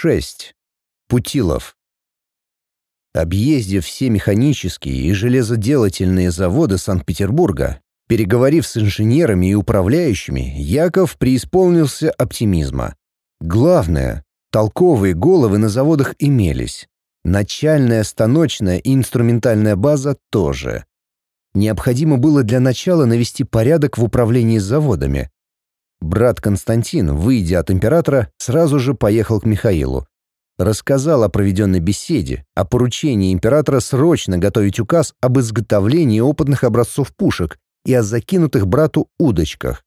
6. Путилов. Объездив все механические и железоделательные заводы Санкт-Петербурга, переговорив с инженерами и управляющими, Яков преисполнился оптимизма. Главное, толковые головы на заводах имелись. Начальная, станочная и инструментальная база тоже. Необходимо было для начала навести порядок в управлении заводами. Брат Константин, выйдя от императора, сразу же поехал к Михаилу. Рассказал о проведенной беседе, о поручении императора срочно готовить указ об изготовлении опытных образцов пушек и о закинутых брату удочках.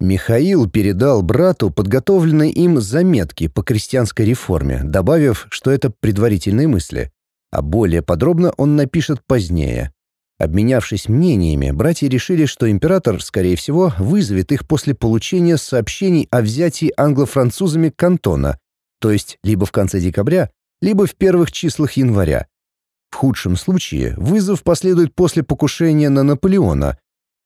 Михаил передал брату подготовленные им заметки по крестьянской реформе, добавив, что это предварительные мысли, а более подробно он напишет позднее. Обменявшись мнениями, братья решили, что император, скорее всего, вызовет их после получения сообщений о взятии англо-французами кантона, то есть либо в конце декабря, либо в первых числах января. В худшем случае вызов последует после покушения на Наполеона.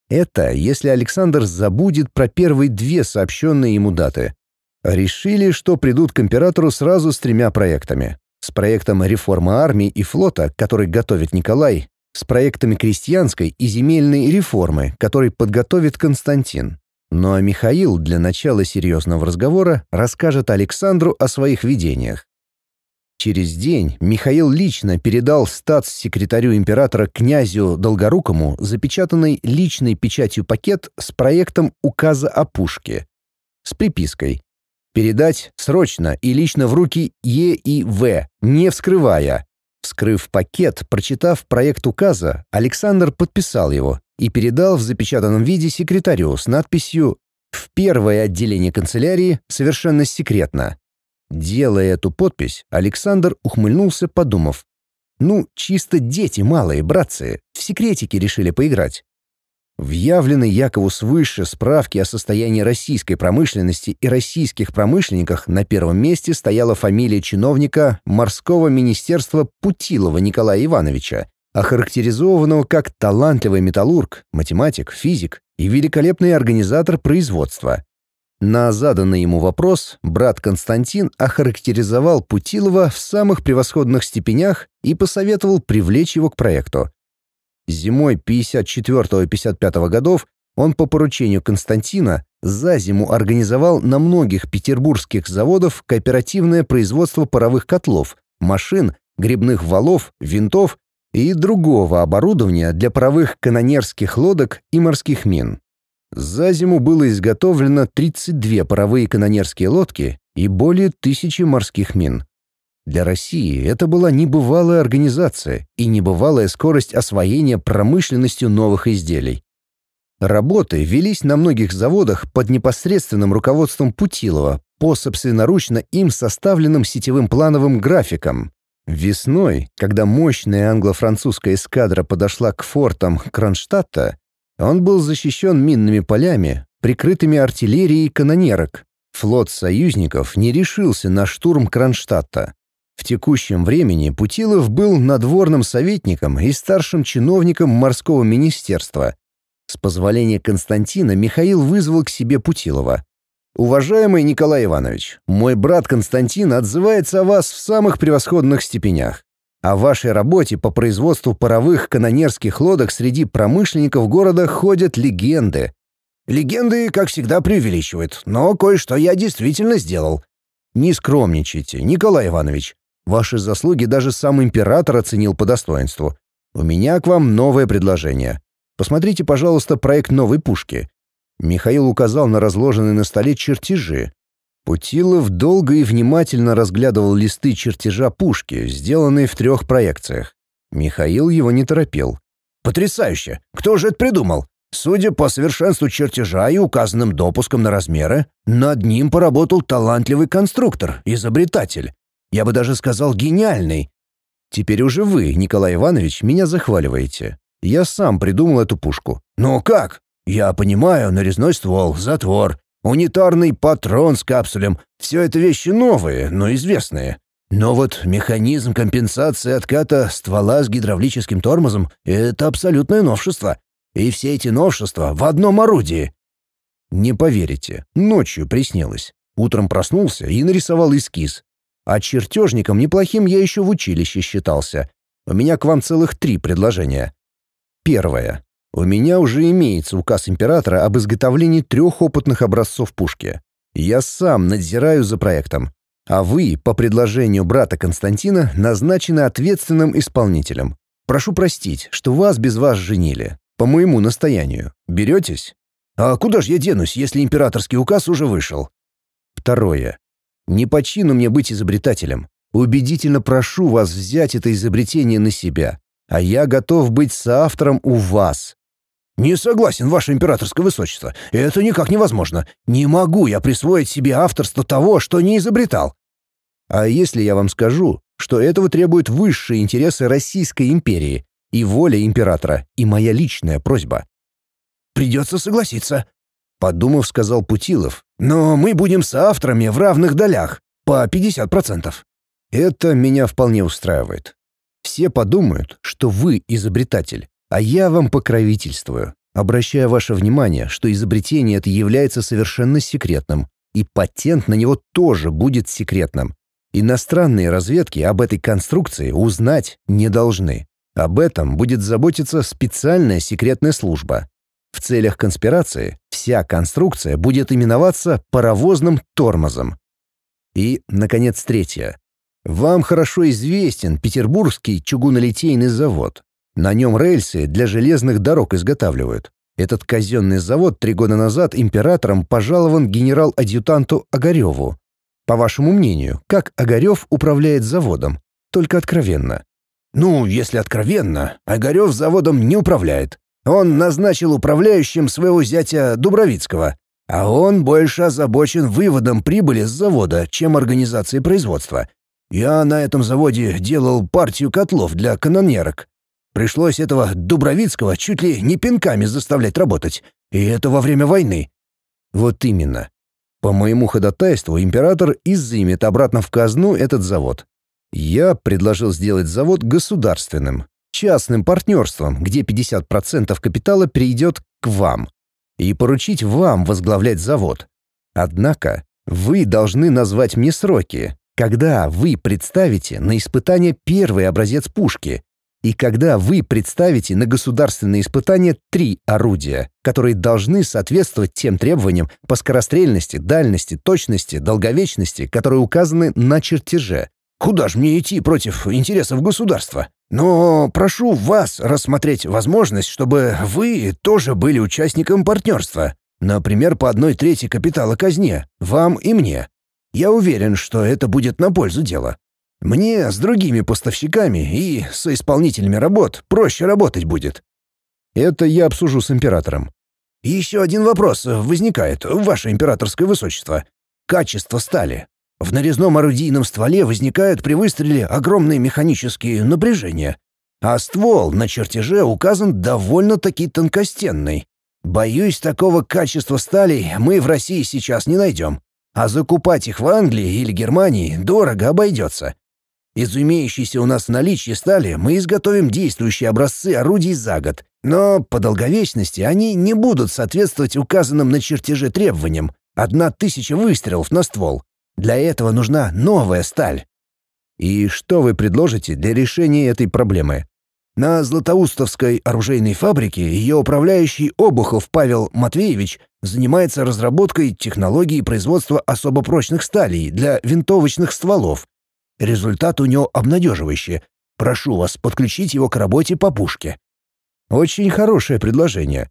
Это если Александр забудет про первые две сообщенные ему даты. Решили, что придут к императору сразу с тремя проектами. С проектом реформы армии и флота, который готовит Николай, с проектами крестьянской и земельной реформы, который подготовит Константин. Ну а Михаил для начала серьезного разговора расскажет Александру о своих видениях. Через день Михаил лично передал статс-секретарю императора князю Долгорукому запечатанный личной печатью пакет с проектом указа о пушке. С припиской «Передать срочно и лично в руки Е и В, не вскрывая, Вскрыв пакет, прочитав проект указа, Александр подписал его и передал в запечатанном виде секретарю с надписью «В первое отделение канцелярии совершенно секретно». Делая эту подпись, Александр ухмыльнулся, подумав, «Ну, чисто дети малые, братцы, в секретики решили поиграть. В явленной Якову свыше справке о состоянии российской промышленности и российских промышленниках на первом месте стояла фамилия чиновника морского министерства Путилова Николая Ивановича, охарактеризованного как талантливый металлург, математик, физик и великолепный организатор производства. На заданный ему вопрос брат Константин охарактеризовал Путилова в самых превосходных степенях и посоветовал привлечь его к проекту. Зимой 54-55 годов он по поручению Константина за зиму организовал на многих петербургских заводах кооперативное производство паровых котлов, машин, грибных валов, винтов и другого оборудования для паровых канонерских лодок и морских мин. За зиму было изготовлено 32 паровые канонерские лодки и более тысячи морских мин. Для России это была небывалая организация и небывалая скорость освоения промышленностью новых изделий. Работы велись на многих заводах под непосредственным руководством Путилова по собственноручно им составленным сетевым плановым графикам. Весной, когда мощная англо-французская эскадра подошла к фортам Кронштадта, он был защищен минными полями, прикрытыми артиллерией канонерок. Флот союзников не решился на штурм Кронштадта. В текущем времени Путилов был надворным советником и старшим чиновником морского министерства. С позволения Константина Михаил вызвал к себе Путилова. «Уважаемый Николай Иванович, мой брат Константин отзывается о вас в самых превосходных степенях. О вашей работе по производству паровых канонерских лодок среди промышленников города ходят легенды. Легенды, как всегда, преувеличивают, но кое-что я действительно сделал. Не скромничайте, Николай Иванович. Ваши заслуги даже сам император оценил по достоинству. У меня к вам новое предложение. Посмотрите, пожалуйста, проект новой пушки». Михаил указал на разложенные на столе чертежи. Путилов долго и внимательно разглядывал листы чертежа пушки, сделанные в трех проекциях. Михаил его не торопил. «Потрясающе! Кто же это придумал? Судя по совершенству чертежа и указанным допускам на размеры, над ним поработал талантливый конструктор, изобретатель. Я бы даже сказал гениальный. Теперь уже вы, Николай Иванович, меня захваливаете. Я сам придумал эту пушку. Но как? Я понимаю, нарезной ствол, затвор, унитарный патрон с капсулем. Все это вещи новые, но известные. Но вот механизм компенсации отката ствола с гидравлическим тормозом — это абсолютное новшество. И все эти новшества в одном орудии. Не поверите, ночью приснилось. Утром проснулся и нарисовал эскиз. А чертежником неплохим я еще в училище считался. У меня к вам целых три предложения. Первое. У меня уже имеется указ императора об изготовлении трех опытных образцов пушки. Я сам надзираю за проектом. А вы, по предложению брата Константина, назначены ответственным исполнителем. Прошу простить, что вас без вас женили. По моему настоянию. Беретесь? А куда же я денусь, если императорский указ уже вышел? Второе. Не по чину мне быть изобретателем. Убедительно прошу вас взять это изобретение на себя. А я готов быть соавтором у вас. «Не согласен, ваше императорское высочество. Это никак невозможно. Не могу я присвоить себе авторство того, что не изобретал». «А если я вам скажу, что этого требуют высшие интересы Российской империи и воля императора, и моя личная просьба?» «Придется согласиться», — подумав, сказал Путилов. «Но мы будем соавторами в равных долях, по 50%. Это меня вполне устраивает. Все подумают, что вы изобретатель, а я вам покровительствую, обращая ваше внимание, что изобретение это является совершенно секретным, и патент на него тоже будет секретным. Иностранные разведки об этой конструкции узнать не должны. Об этом будет заботиться специальная секретная служба. В целях конспирации вся конструкция будет именоваться паровозным тормозом. И, наконец, третье. Вам хорошо известен Петербургский чугунолитейный завод. На нем рельсы для железных дорог изготавливают. Этот казенный завод три года назад императором пожалован генерал-адъютанту Огареву. По вашему мнению, как Огарев управляет заводом? Только откровенно. Ну, если откровенно, Огарев заводом не управляет. Он назначил управляющим своего зятя Дубровицкого, а он больше озабочен выводом прибыли с завода, чем организацией производства. Я на этом заводе делал партию котлов для канонерок. Пришлось этого Дубровицкого чуть ли не пинками заставлять работать. И это во время войны. Вот именно. По моему ходатайству император изымет обратно в казну этот завод. Я предложил сделать завод государственным, частным партнерством, где 50% капитала перейдет к вам, и поручить вам возглавлять завод. Однако вы должны назвать мне сроки, когда вы представите на испытание первый образец пушки, и когда вы представите на государственные испытания три орудия, которые должны соответствовать тем требованиям по скорострельности, дальности, точности, долговечности, которые указаны на чертеже. Куда же мне идти против интересов государства? Но прошу вас рассмотреть возможность, чтобы вы тоже были участником партнерства. Например, по одной трети капитала казне, вам и мне. Я уверен, что это будет на пользу дела. Мне с другими поставщиками и со исполнителями работ проще работать будет. Это я обсужу с императором. Еще один вопрос возникает, ваше императорское высочество. Качество стали. В нарезном орудийном стволе возникают при выстреле огромные механические напряжения, а ствол на чертеже указан довольно-таки тонкостенный. Боюсь, такого качества стали мы в России сейчас не найдем, а закупать их в Англии или Германии дорого обойдется. Из имеющейся у нас в наличии стали мы изготовим действующие образцы орудий за год, но по долговечности они не будут соответствовать указанным на чертеже требованиям. Одна тысяча выстрелов на ствол. Для этого нужна новая сталь. И что вы предложите для решения этой проблемы? На Златоустовской оружейной фабрике ее управляющий Обухов Павел Матвеевич занимается разработкой технологии производства особо прочных сталей для винтовочных стволов, Результат у него обнадеживающий. Прошу вас подключить его к работе по пушке». Очень хорошее предложение.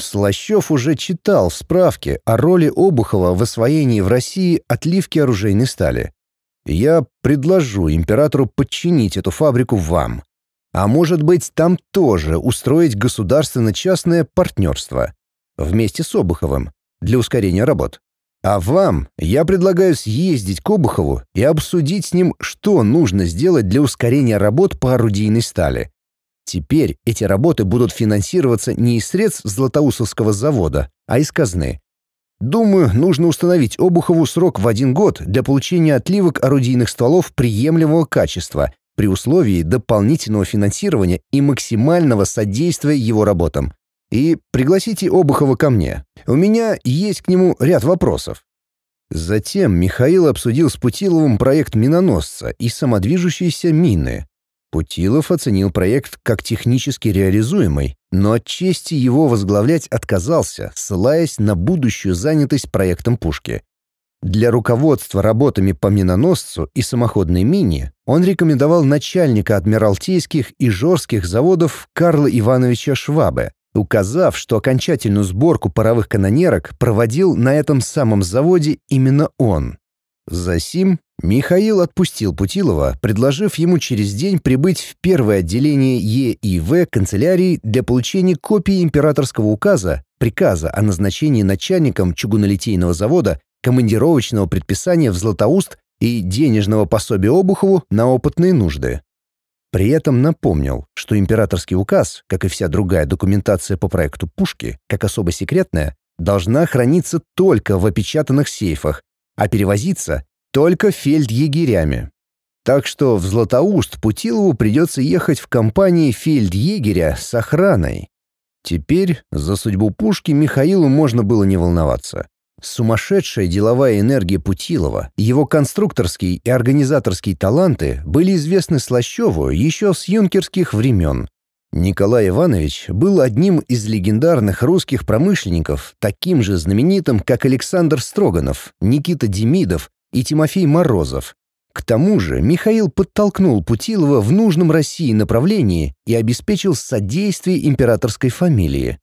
Слащев уже читал справки о роли Обухова в освоении в России отливки оружейной стали. Я предложу императору подчинить эту фабрику вам. А может быть, там тоже устроить государственно-частное партнерство вместе с Обуховым для ускорения работ. А вам я предлагаю съездить к Обухову и обсудить с ним, что нужно сделать для ускорения работ по орудийной стали. Теперь эти работы будут финансироваться не из средств Златоусовского завода, а из казны. Думаю, нужно установить Обухову срок в один год для получения отливок орудийных стволов приемлемого качества при условии дополнительного финансирования и максимального содействия его работам и пригласите Обухова ко мне. У меня есть к нему ряд вопросов». Затем Михаил обсудил с Путиловым проект миноносца и самодвижущиеся мины. Путилов оценил проект как технически реализуемый, но от чести его возглавлять отказался, ссылаясь на будущую занятость проектом пушки. Для руководства работами по миноносцу и самоходной мине он рекомендовал начальника адмиралтейских и жорских заводов Карла Ивановича Швабе, указав, что окончательную сборку паровых канонерок проводил на этом самом заводе именно он. Засим Михаил отпустил Путилова, предложив ему через день прибыть в первое отделение ЕИВ канцелярии для получения копии императорского указа, приказа о назначении начальником чугунолитейного завода командировочного предписания в Златоуст и денежного пособия Обухову на опытные нужды. При этом напомнил, что императорский указ, как и вся другая документация по проекту пушки, как особо секретная, должна храниться только в опечатанных сейфах, а перевозиться только фельдъегерями. Так что в Златоуст Путилову придется ехать в компании фельдъегеря с охраной. Теперь за судьбу пушки Михаилу можно было не волноваться. Сумасшедшая деловая энергия Путилова, его конструкторские и организаторские таланты были известны Слащеву еще с юнкерских времен. Николай Иванович был одним из легендарных русских промышленников, таким же знаменитым, как Александр Строганов, Никита Демидов и Тимофей Морозов. К тому же Михаил подтолкнул Путилова в нужном России направлении и обеспечил содействие императорской фамилии.